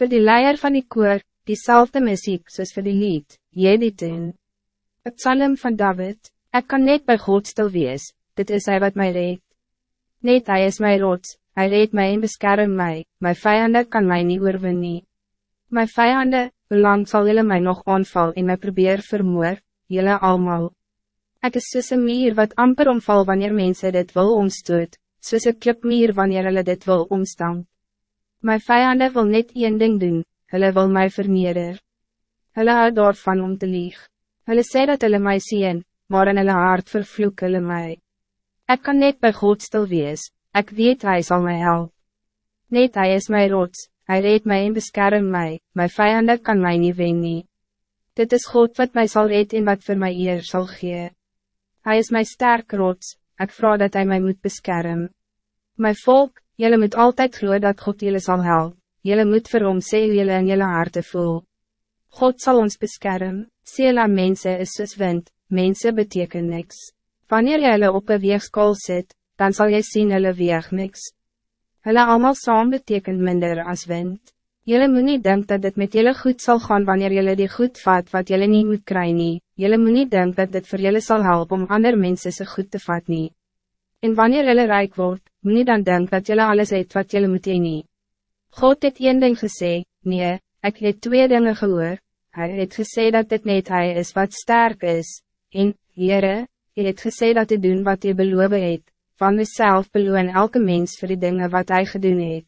Voor die leier van die koor, diezelfde muziek soos vir die lied, Jediten. Het psalm van David, ik kan net bij God stil wees, dit is hij wat mij reed. Net hij is mijn rots, hij reed mij en beskerm mij, mijn vijanden kan mij niet oorwin nie. My vijanden, hoe lang zal jullie mij nog aanval en mij probeer vermoor, jullie allemaal. Ik is soos een mier wat amper omval wanneer mensen dit wil omstoot, soos een klipmier wanneer hulle dit wil omstamp. My vijanden wil net één ding doen, hulle wil mij verneder. Hulle hou daarvan om te lieg. Hulle sê dat hulle my sien, maar in hulle hart vervloek hulle my. Ik kan net bij God stil wees, ik weet hij zal mij helpen. Net hij is mijn rots, hij reed mij en beskerm mij, mijn vijanden kan mij niet wen nie. Dit is God wat mij zal red en wat voor mij eer zal gee. Hij is mijn sterk rots, ik vraag dat hij mij moet beschermen. Mijn volk, jullie moet altijd geloven dat God jullie zal helpen. Jullie moet vir hom sê hoe jullie in jullie harte voel. God zal ons beschermen. Sela mensen is soos wind, mensen beteken niks. Wanneer jullie op een weegskool zit, dan zal jy zien hulle weeg niks. Hulle allemaal saam beteken minder als wind. Jullie moet niet denken dat het met jullie goed zal gaan wanneer jullie die goed vat wat jullie niet moet krijgen. Nie. Jullie moet niet denken dat dit voor jullie zal helpen om andere mensen ze goed te vat nie. En wanneer jullie rijk wordt, moet niet dan denken dat jullie alles eet wat jullie moet nie. God het een ding gesê, nee, ik het twee dingen gehoor. Hij het gesê dat dit net hij is wat sterk is. En, Heere, hy het gesê dat hij doen wat hij beloof het, van mezelf beloon elke mens voor die dingen wat hij gedoen het.